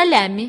السلام